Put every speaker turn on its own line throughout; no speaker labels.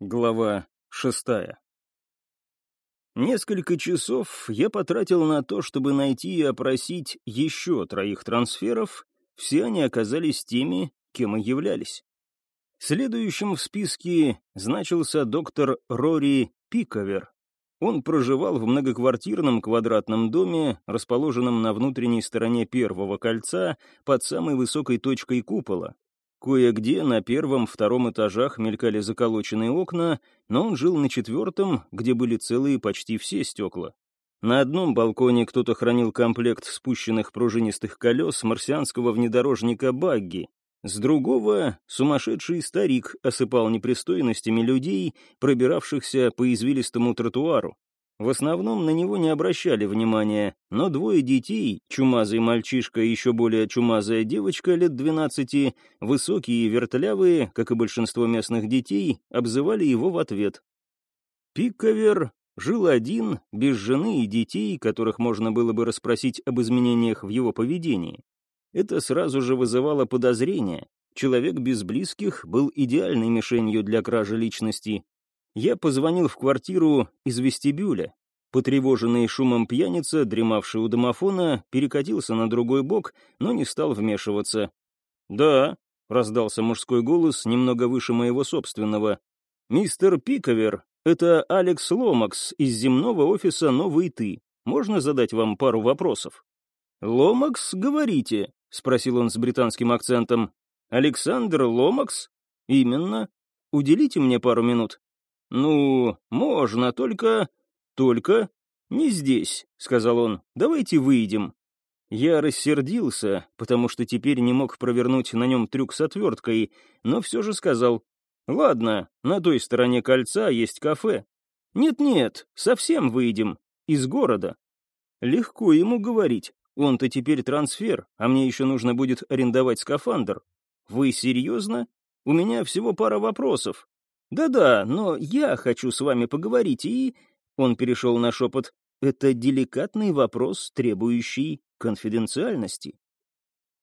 Глава шестая. Несколько часов я потратил на то, чтобы найти и опросить еще троих трансферов, все они оказались теми, кем и являлись. Следующим в списке значился доктор Рори Пиковер. Он проживал в многоквартирном квадратном доме, расположенном на внутренней стороне первого кольца под самой высокой точкой купола, Кое-где на первом-втором этажах мелькали заколоченные окна, но он жил на четвертом, где были целые почти все стекла. На одном балконе кто-то хранил комплект спущенных пружинистых колес марсианского внедорожника «Багги». С другого — сумасшедший старик осыпал непристойностями людей, пробиравшихся по извилистому тротуару. В основном на него не обращали внимания, но двое детей, чумазый мальчишка и еще более чумазая девочка лет 12, высокие и вертлявые, как и большинство местных детей, обзывали его в ответ. Пиковер жил один, без жены и детей, которых можно было бы расспросить об изменениях в его поведении. Это сразу же вызывало подозрение. Человек без близких был идеальной мишенью для кражи личности, я позвонил в квартиру из вестибюля. Потревоженный шумом пьяница, дремавший у домофона, перекатился на другой бок, но не стал вмешиваться. «Да», — раздался мужской голос, немного выше моего собственного. «Мистер Пиковер, это Алекс Ломакс из земного офиса «Новый ты». Можно задать вам пару вопросов?» «Ломакс, говорите?» — спросил он с британским акцентом. «Александр Ломакс?» «Именно. Уделите мне пару минут». «Ну, можно, только... только... не здесь», — сказал он. «Давайте выйдем». Я рассердился, потому что теперь не мог провернуть на нем трюк с отверткой, но все же сказал. «Ладно, на той стороне кольца есть кафе». «Нет-нет, совсем выйдем. Из города». Легко ему говорить. Он-то теперь трансфер, а мне еще нужно будет арендовать скафандр. Вы серьезно? У меня всего пара вопросов. «Да-да, но я хочу с вами поговорить, и...» Он перешел на шепот. «Это деликатный вопрос, требующий конфиденциальности».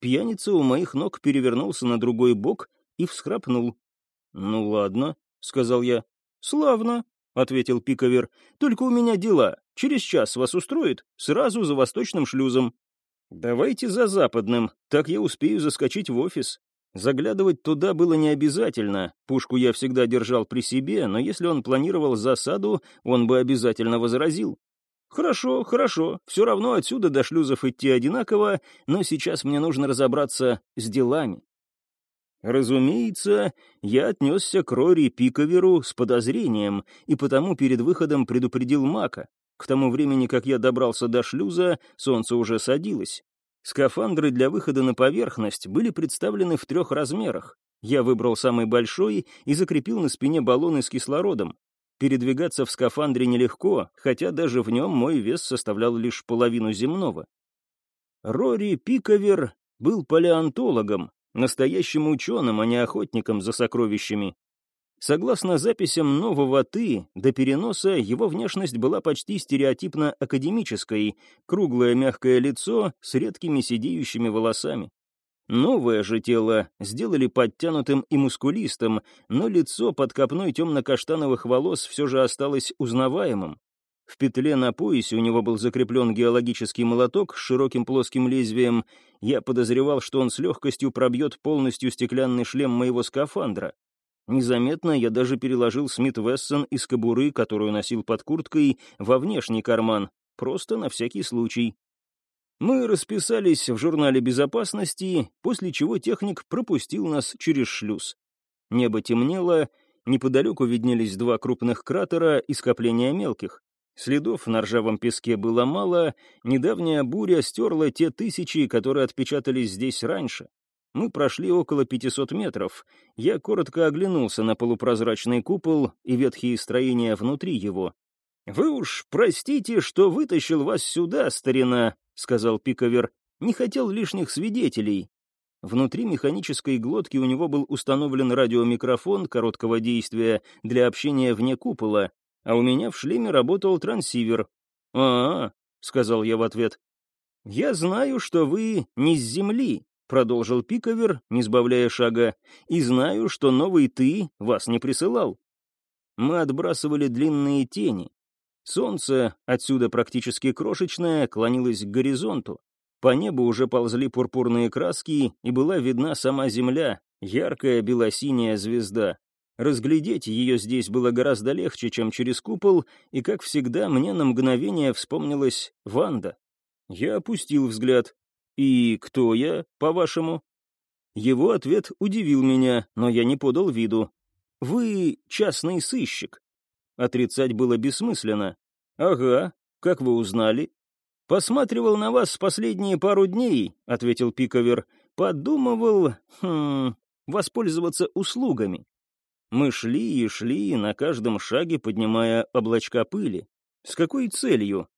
Пьяница у моих ног перевернулся на другой бок и всхрапнул. «Ну ладно», — сказал я. «Славно», — ответил Пиковер. «Только у меня дела. Через час вас устроит? Сразу за восточным шлюзом». «Давайте за западным, так я успею заскочить в офис. Заглядывать туда было не обязательно, пушку я всегда держал при себе, но если он планировал засаду, он бы обязательно возразил. «Хорошо, хорошо, все равно отсюда до шлюзов идти одинаково, но сейчас мне нужно разобраться с делами». Разумеется, я отнесся к Рори Пиковеру с подозрением, и потому перед выходом предупредил Мака. К тому времени, как я добрался до шлюза, солнце уже садилось. Скафандры для выхода на поверхность были представлены в трех размерах. Я выбрал самый большой и закрепил на спине баллоны с кислородом. Передвигаться в скафандре нелегко, хотя даже в нем мой вес составлял лишь половину земного. Рори Пиковер был палеонтологом, настоящим ученым, а не охотником за сокровищами. Согласно записям нового «ты», до переноса его внешность была почти стереотипно академической, круглое мягкое лицо с редкими сидеющими волосами. Новое же тело сделали подтянутым и мускулистым, но лицо под копной темно-каштановых волос все же осталось узнаваемым. В петле на поясе у него был закреплен геологический молоток с широким плоским лезвием. Я подозревал, что он с легкостью пробьет полностью стеклянный шлем моего скафандра. Незаметно я даже переложил Смит Вессон из кобуры, которую носил под курткой, во внешний карман, просто на всякий случай. Мы расписались в журнале безопасности, после чего техник пропустил нас через шлюз. Небо темнело, неподалеку виднелись два крупных кратера и скопления мелких. Следов на ржавом песке было мало, недавняя буря стерла те тысячи, которые отпечатались здесь раньше. Мы прошли около 500 метров. Я коротко оглянулся на полупрозрачный купол и ветхие строения внутри его. «Вы уж простите, что вытащил вас сюда, старина», — сказал Пиковер. «Не хотел лишних свидетелей». Внутри механической глотки у него был установлен радиомикрофон короткого действия для общения вне купола, а у меня в шлеме работал трансивер. «А-а», — сказал я в ответ. «Я знаю, что вы не с Земли, продолжил Пиковер, не сбавляя шага, и знаю, что новый ты вас не присылал. Мы отбрасывали длинные тени. Солнце, отсюда практически крошечное, клонилось к горизонту. По небу уже ползли пурпурные краски, и была видна сама земля, яркая белосиняя звезда. Разглядеть ее здесь было гораздо легче, чем через купол, и, как всегда, мне на мгновение вспомнилась Ванда. Я опустил взгляд. «И кто я, по-вашему?» Его ответ удивил меня, но я не подал виду. «Вы частный сыщик». Отрицать было бессмысленно. «Ага, как вы узнали?» «Посматривал на вас последние пару дней», — ответил Пиковер. «Подумывал, хм, воспользоваться услугами». Мы шли и шли, на каждом шаге поднимая облачка пыли. С какой целью?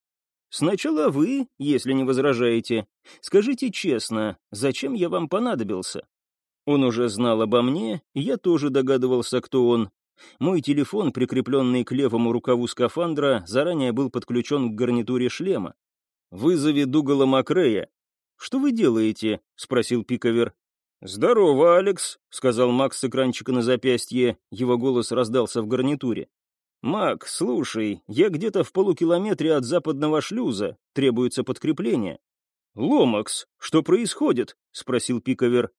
Сначала вы, если не возражаете. Скажите честно, зачем я вам понадобился? Он уже знал обо мне, я тоже догадывался, кто он. Мой телефон, прикрепленный к левому рукаву скафандра, заранее был подключен к гарнитуре шлема. «Вызови Дугала Макрея». «Что вы делаете?» — спросил Пиковер. «Здорово, Алекс», — сказал Макс с экранчика на запястье. Его голос раздался в гарнитуре. «Мак, слушай, я где-то в полукилометре от западного шлюза. Требуется подкрепление». «Ломакс, что происходит?» — спросил Пиковер.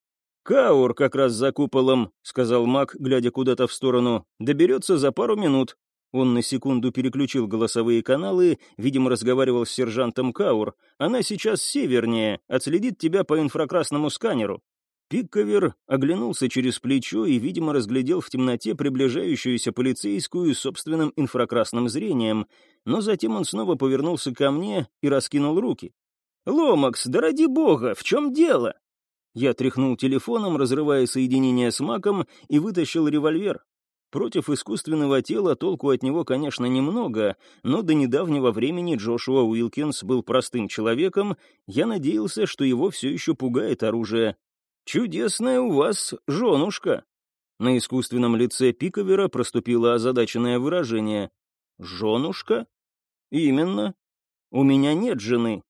«Каур как раз за куполом», — сказал Мак, глядя куда-то в сторону. «Доберется за пару минут». Он на секунду переключил голосовые каналы, видимо, разговаривал с сержантом Каур. «Она сейчас севернее, отследит тебя по инфракрасному сканеру». Пикковер оглянулся через плечо и, видимо, разглядел в темноте приближающуюся полицейскую собственным инфракрасным зрением, но затем он снова повернулся ко мне и раскинул руки. «Ломакс, да ради бога, в чем дело?» Я тряхнул телефоном, разрывая соединение с Маком, и вытащил револьвер. Против искусственного тела толку от него, конечно, немного, но до недавнего времени Джошуа Уилкинс был простым человеком, я надеялся, что его все еще пугает оружие. «Чудесная у вас женушка!» На искусственном лице Пиковера проступило озадаченное выражение. «Женушка?» «Именно. У меня нет жены.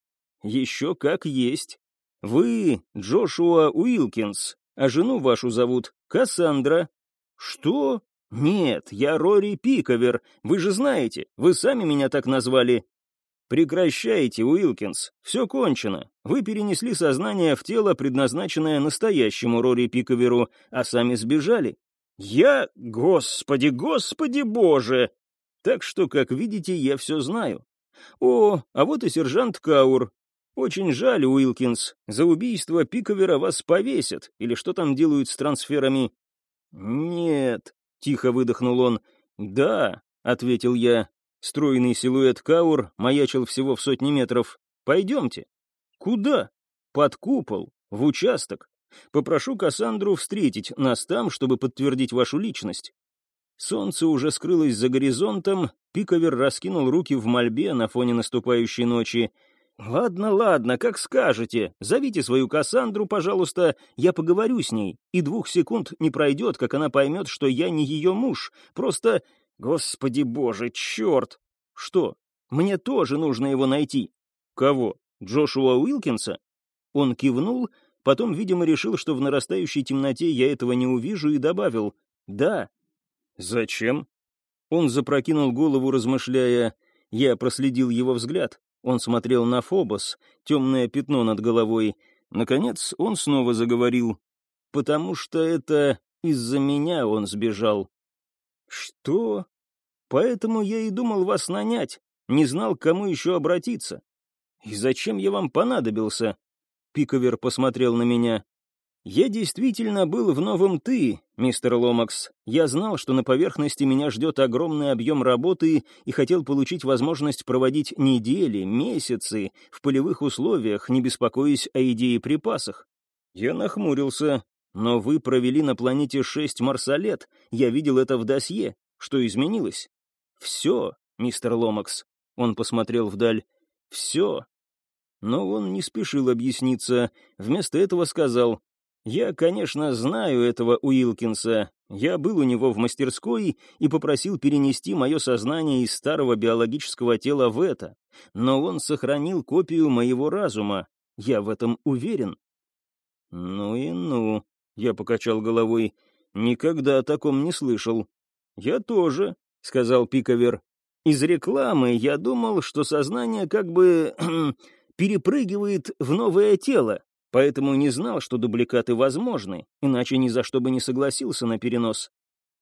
Еще как есть. Вы Джошуа Уилкинс, а жену вашу зовут Кассандра». «Что? Нет, я Рори Пиковер. Вы же знаете, вы сами меня так назвали. «Прекращайте, Уилкинс, все кончено. Вы перенесли сознание в тело, предназначенное настоящему Рори Пиковеру, а сами сбежали. Я... Господи, господи боже!» Так что, как видите, я все знаю. О, а вот и сержант Каур. Очень жаль, Уилкинс, за убийство Пиковера вас повесят, или что там делают с трансферами? Нет, тихо выдохнул он. Да, ответил я, Стройный силуэт Каур маячил всего в сотни метров. «Пойдемте». «Куда?» «Под купол, в участок. Попрошу Кассандру встретить нас там, чтобы подтвердить вашу личность». Солнце уже скрылось за горизонтом, Пиковер раскинул руки в мольбе на фоне наступающей ночи. «Ладно, ладно, как скажете. Зовите свою Кассандру, пожалуйста, я поговорю с ней, и двух секунд не пройдет, как она поймет, что я не ее муж. Просто Господи боже, черт! Что? Мне тоже нужно его найти. Кого? Джошуа Уилкинса? Он кивнул, потом, видимо, решил, что в нарастающей темноте я этого не увижу, и добавил «Да». «Зачем?» Он запрокинул голову, размышляя. Я проследил его взгляд. Он смотрел на Фобос, темное пятно над головой. Наконец он снова заговорил. «Потому что это из-за меня он сбежал. «Что? Поэтому я и думал вас нанять, не знал, к кому еще обратиться. И зачем я вам понадобился?» Пиковер посмотрел на меня. «Я действительно был в новом «ты», мистер Ломакс. Я знал, что на поверхности меня ждет огромный объем работы и хотел получить возможность проводить недели, месяцы в полевых условиях, не беспокоясь о еде и припасах. Я нахмурился. Но вы провели на планете шесть марсолет. Я видел это в досье. Что изменилось? Все, мистер Ломакс. Он посмотрел вдаль. Все. Но он не спешил объясниться. Вместо этого сказал. Я, конечно, знаю этого Уилкинса. Я был у него в мастерской и попросил перенести мое сознание из старого биологического тела в это. Но он сохранил копию моего разума. Я в этом уверен. Ну и ну. Я покачал головой. «Никогда о таком не слышал». «Я тоже», — сказал Пиковер. «Из рекламы я думал, что сознание как бы перепрыгивает в новое тело, поэтому не знал, что дубликаты возможны, иначе ни за что бы не согласился на перенос.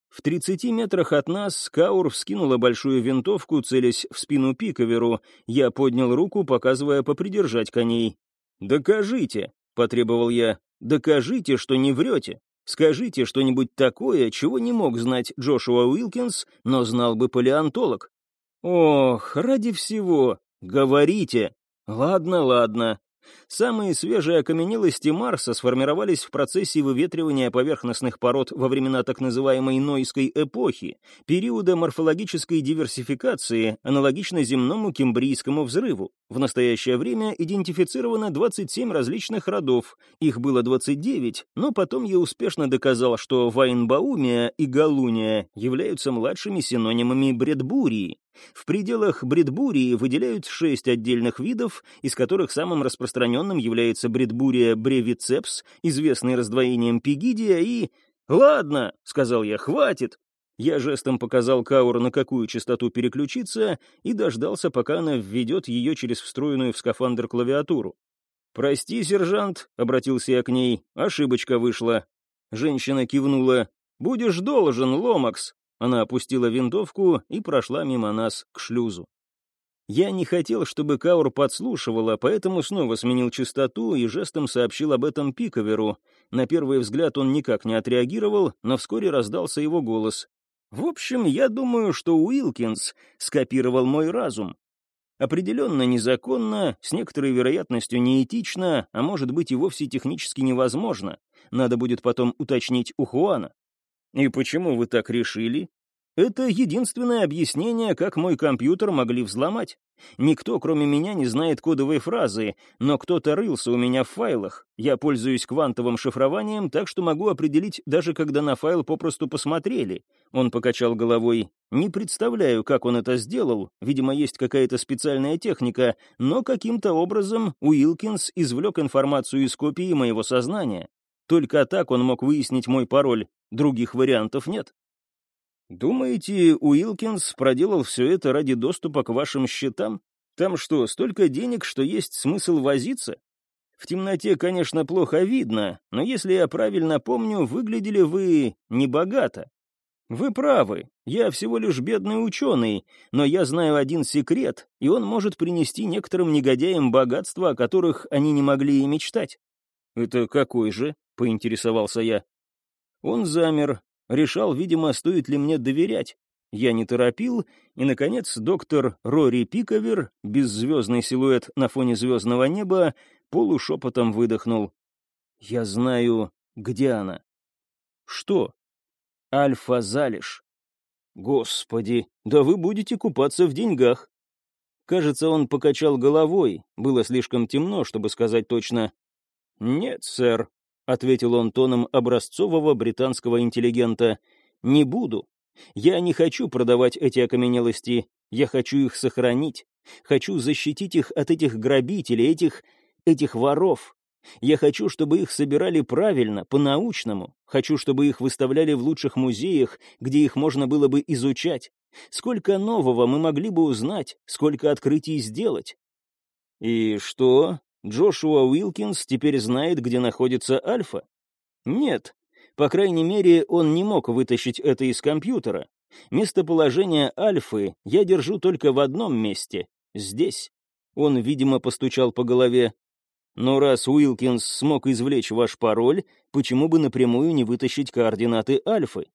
В 30 метрах от нас Каур вскинула большую винтовку, целясь в спину Пиковеру. Я поднял руку, показывая попридержать коней. «Докажите», — потребовал я, — «докажите, что не врете. Скажите что-нибудь такое, чего не мог знать Джошуа Уилкинс, но знал бы палеонтолог». «Ох, ради всего! Говорите!» «Ладно, ладно. Самые свежие окаменелости Марса сформировались в процессе выветривания поверхностных пород во времена так называемой Нойской эпохи, периода морфологической диверсификации, аналогично земному кембрийскому взрыву. В настоящее время идентифицировано 27 различных родов, их было 29, но потом я успешно доказал, что Вайнбаумия и Галуния являются младшими синонимами Бредбурии. В пределах бредбурии выделяют шесть отдельных видов, из которых самым распространенным является бредбурия бревицепс, известный раздвоением пигидия, и... «Ладно», — сказал я, — «хватит». Я жестом показал Каур, на какую частоту переключиться, и дождался, пока она введет ее через встроенную в скафандр клавиатуру. «Прости, сержант», — обратился я к ней, — ошибочка вышла. Женщина кивнула. «Будешь должен, Ломакс». Она опустила винтовку и прошла мимо нас к шлюзу. Я не хотел, чтобы Каур подслушивала, поэтому снова сменил частоту и жестом сообщил об этом Пиковеру. На первый взгляд он никак не отреагировал, но вскоре раздался его голос. «В общем, я думаю, что Уилкинс скопировал мой разум. Определенно незаконно, с некоторой вероятностью неэтично, а может быть и вовсе технически невозможно. Надо будет потом уточнить у Хуана. «И почему вы так решили?» «Это единственное объяснение, как мой компьютер могли взломать. Никто, кроме меня, не знает кодовой фразы, но кто-то рылся у меня в файлах. Я пользуюсь квантовым шифрованием, так что могу определить, даже когда на файл попросту посмотрели». Он покачал головой. «Не представляю, как он это сделал. Видимо, есть какая-то специальная техника, но каким-то образом Уилкинс извлек информацию из копии моего сознания. Только так он мог выяснить мой пароль, других вариантов нет. Думаете, Уилкинс проделал все это ради доступа к вашим счетам? Там что, столько денег, что есть смысл возиться? В темноте, конечно, плохо видно, но если я правильно помню, выглядели вы небогато. Вы правы, я всего лишь бедный ученый, но я знаю один секрет, и он может принести некоторым негодяям богатства, о которых они не могли и мечтать. Это какой же? — поинтересовался я. Он замер, решал, видимо, стоит ли мне доверять. Я не торопил, и, наконец, доктор Рори Пиковер, беззвездный силуэт на фоне звездного неба, полушепотом выдохнул. «Я знаю, где она». «Что?» «Альфа-залиш». «Господи, да вы будете купаться в деньгах». Кажется, он покачал головой, было слишком темно, чтобы сказать точно. «Нет, сэр, — ответил он тоном образцового британского интеллигента. «Не буду. Я не хочу продавать эти окаменелости. Я хочу их сохранить. Хочу защитить их от этих грабителей, этих... этих воров. Я хочу, чтобы их собирали правильно, по-научному. Хочу, чтобы их выставляли в лучших музеях, где их можно было бы изучать. Сколько нового мы могли бы узнать, сколько открытий сделать. «И что, Джошуа Уилкинс теперь знает, где находится Альфа? Нет. По крайней мере, он не мог вытащить это из компьютера. Местоположение Альфы я держу только в одном месте — здесь. Он, видимо, постучал по голове. Но раз Уилкинс смог извлечь ваш пароль, почему бы напрямую не вытащить координаты Альфы?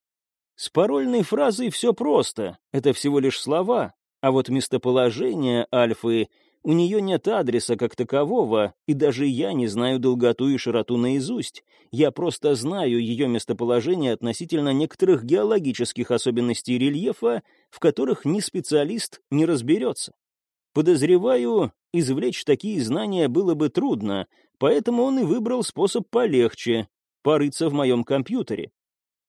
С парольной фразой все просто, это всего лишь слова, а вот местоположение Альфы у нее нет адреса как такового, и даже я не знаю долготу и широту наизусть. Я просто знаю ее местоположение относительно некоторых геологических особенностей рельефа, в которых ни специалист не разберется. Подозреваю, извлечь такие знания было бы трудно, поэтому он и выбрал способ полегче — порыться в моем компьютере.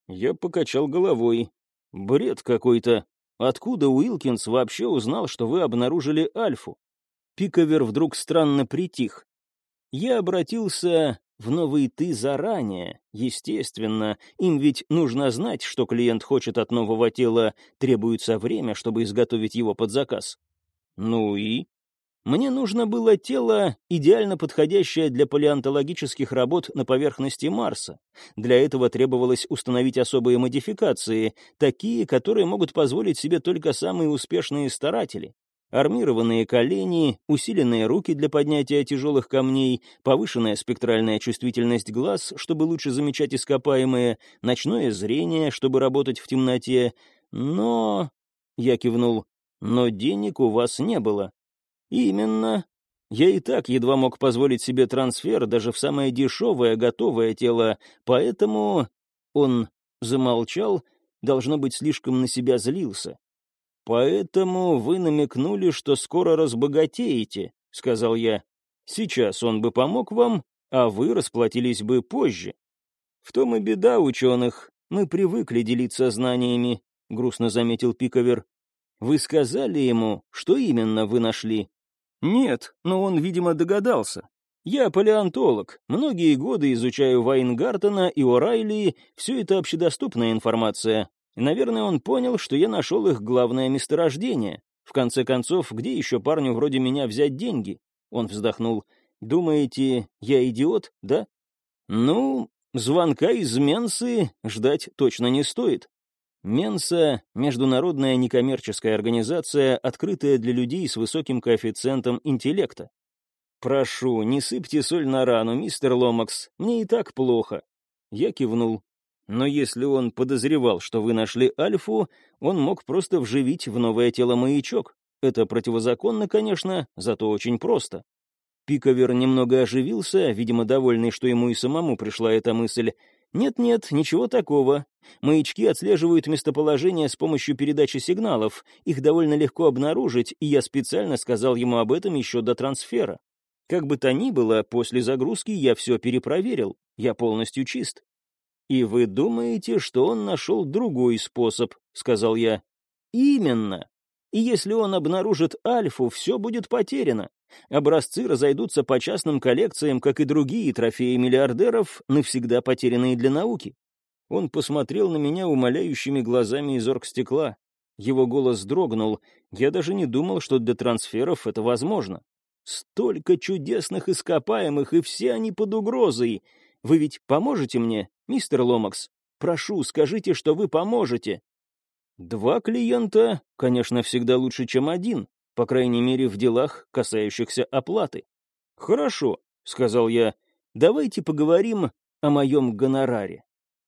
Я покачал головой. Бред какой-то. Откуда Уилкинс вообще узнал, что вы обнаружили Альфу? Пиковер вдруг странно притих. Я обратился в новый «ты» заранее, естественно. Им ведь нужно знать, что клиент хочет от нового тела, требуется время, чтобы изготовить его под заказ. Ну и? Мне нужно было тело, идеально подходящее для палеонтологических работ на поверхности Марса. Для этого требовалось установить особые модификации, такие, которые могут позволить себе только самые успешные старатели. Армированные колени, усиленные руки для поднятия тяжелых камней, повышенная спектральная чувствительность глаз, чтобы лучше замечать ископаемые, ночное зрение, чтобы работать в темноте. Но... Я кивнул. Но денег у вас не было. Именно. Я и так едва мог позволить себе трансфер даже в самое дешевое готовое тело, поэтому... Он замолчал, должно быть, слишком на себя злился. «Поэтому вы намекнули, что скоро разбогатеете», — сказал я. «Сейчас он бы помог вам, а вы расплатились бы позже». «В том и беда ученых. Мы привыкли делиться знаниями», — грустно заметил Пиковер. «Вы сказали ему, что именно вы нашли?» «Нет, но он, видимо, догадался. Я палеонтолог, многие годы изучаю Вайнгартена и О'Райли, все это общедоступная информация. Наверное, он понял, что я нашел их главное месторождение. В конце концов, где еще парню вроде меня взять деньги? Он вздохнул. Думаете, я идиот, да? Ну, звонка из Менсы ждать точно не стоит. Менса — международная некоммерческая организация, открытая для людей с высоким коэффициентом интеллекта. «Прошу, не сыпьте соль на рану, мистер Ломакс, мне и так плохо». Я кивнул. Но если он подозревал, что вы нашли Альфу, он мог просто вживить в новое тело маячок. Это противозаконно, конечно, зато очень просто. Пиковер немного оживился, видимо, довольный, что ему и самому пришла эта мысль. «Нет-нет, ничего такого. Маячки отслеживают местоположение с помощью передачи сигналов. Их довольно легко обнаружить, и я специально сказал ему об этом еще до трансфера. Как бы то ни было, после загрузки я все перепроверил. Я полностью чист. «И вы думаете, что он нашел другой способ», — сказал я. «Именно. И если он обнаружит Альфу, все будет потеряно. Образцы разойдутся по частным коллекциям, как и другие трофеи миллиардеров, навсегда потерянные для науки». Он посмотрел на меня умоляющими глазами из оргстекла. Его голос дрогнул. Я даже не думал, что для трансферов это возможно. Столько чудесных ископаемых, и все они под угрозой. Вы ведь поможете мне, мистер Ломакс? Прошу, скажите, что вы поможете». Два клиента, конечно, всегда лучше, чем один, по крайней мере, в делах, касающихся оплаты. «Хорошо», — сказал я, — «давайте поговорим о моем гонораре».